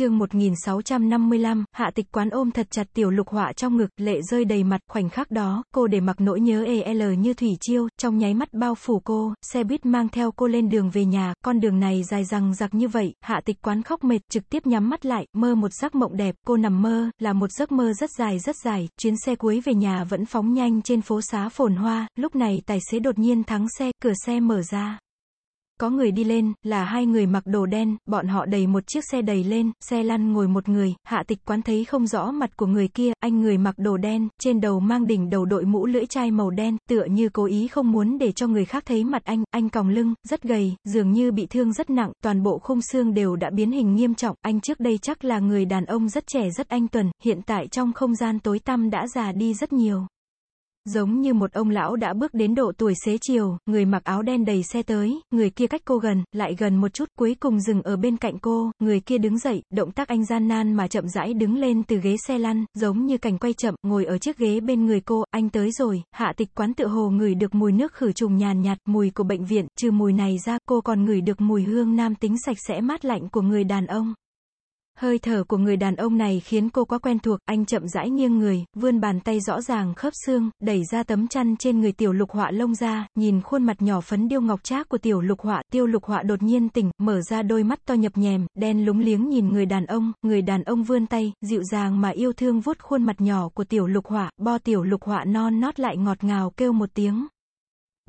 chương 1655, hạ tịch quán ôm thật chặt tiểu lục họa trong ngực, lệ rơi đầy mặt, khoảnh khắc đó, cô để mặc nỗi nhớ EL như thủy chiêu, trong nháy mắt bao phủ cô, xe buýt mang theo cô lên đường về nhà, con đường này dài rằng giặc như vậy, hạ tịch quán khóc mệt, trực tiếp nhắm mắt lại, mơ một giấc mộng đẹp, cô nằm mơ, là một giấc mơ rất dài rất dài, chuyến xe cuối về nhà vẫn phóng nhanh trên phố xá phồn hoa, lúc này tài xế đột nhiên thắng xe, cửa xe mở ra. Có người đi lên, là hai người mặc đồ đen, bọn họ đầy một chiếc xe đầy lên, xe lăn ngồi một người, hạ tịch quán thấy không rõ mặt của người kia, anh người mặc đồ đen, trên đầu mang đỉnh đầu đội mũ lưỡi chai màu đen, tựa như cố ý không muốn để cho người khác thấy mặt anh, anh còng lưng, rất gầy, dường như bị thương rất nặng, toàn bộ khung xương đều đã biến hình nghiêm trọng, anh trước đây chắc là người đàn ông rất trẻ rất anh tuần, hiện tại trong không gian tối tăm đã già đi rất nhiều. Giống như một ông lão đã bước đến độ tuổi xế chiều, người mặc áo đen đầy xe tới, người kia cách cô gần, lại gần một chút, cuối cùng dừng ở bên cạnh cô, người kia đứng dậy, động tác anh gian nan mà chậm rãi đứng lên từ ghế xe lăn, giống như cảnh quay chậm, ngồi ở chiếc ghế bên người cô, anh tới rồi, hạ tịch quán tự hồ ngửi được mùi nước khử trùng nhàn nhạt, mùi của bệnh viện, trừ mùi này ra, cô còn ngửi được mùi hương nam tính sạch sẽ mát lạnh của người đàn ông. Hơi thở của người đàn ông này khiến cô quá quen thuộc, anh chậm rãi nghiêng người, vươn bàn tay rõ ràng khớp xương, đẩy ra tấm chăn trên người tiểu lục họa lông ra, nhìn khuôn mặt nhỏ phấn điêu ngọc trác của tiểu lục họa, tiêu lục họa đột nhiên tỉnh, mở ra đôi mắt to nhập nhèm, đen lúng liếng nhìn người đàn ông, người đàn ông vươn tay, dịu dàng mà yêu thương vuốt khuôn mặt nhỏ của tiểu lục họa, bo tiểu lục họa non nót lại ngọt ngào kêu một tiếng,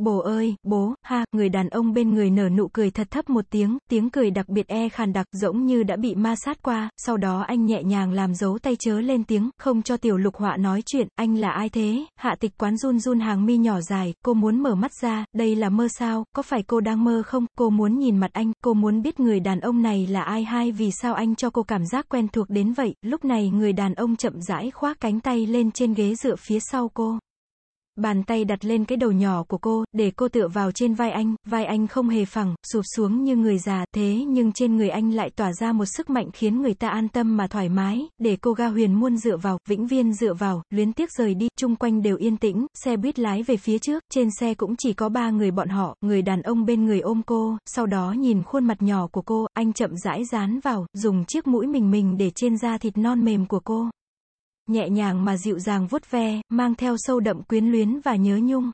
Bố ơi, bố, ha, người đàn ông bên người nở nụ cười thật thấp một tiếng, tiếng cười đặc biệt e khàn đặc, giống như đã bị ma sát qua, sau đó anh nhẹ nhàng làm dấu tay chớ lên tiếng, không cho tiểu lục họa nói chuyện, anh là ai thế, hạ tịch quán run run hàng mi nhỏ dài, cô muốn mở mắt ra, đây là mơ sao, có phải cô đang mơ không, cô muốn nhìn mặt anh, cô muốn biết người đàn ông này là ai hay vì sao anh cho cô cảm giác quen thuộc đến vậy, lúc này người đàn ông chậm rãi khoác cánh tay lên trên ghế dựa phía sau cô. Bàn tay đặt lên cái đầu nhỏ của cô, để cô tựa vào trên vai anh, vai anh không hề phẳng, sụp xuống như người già, thế nhưng trên người anh lại tỏa ra một sức mạnh khiến người ta an tâm mà thoải mái, để cô ga huyền muôn dựa vào, vĩnh viên dựa vào, luyến tiếc rời đi, chung quanh đều yên tĩnh, xe buýt lái về phía trước, trên xe cũng chỉ có ba người bọn họ, người đàn ông bên người ôm cô, sau đó nhìn khuôn mặt nhỏ của cô, anh chậm rãi dán vào, dùng chiếc mũi mình mình để trên da thịt non mềm của cô nhẹ nhàng mà dịu dàng vuốt ve, mang theo sâu đậm quyến luyến và nhớ nhung.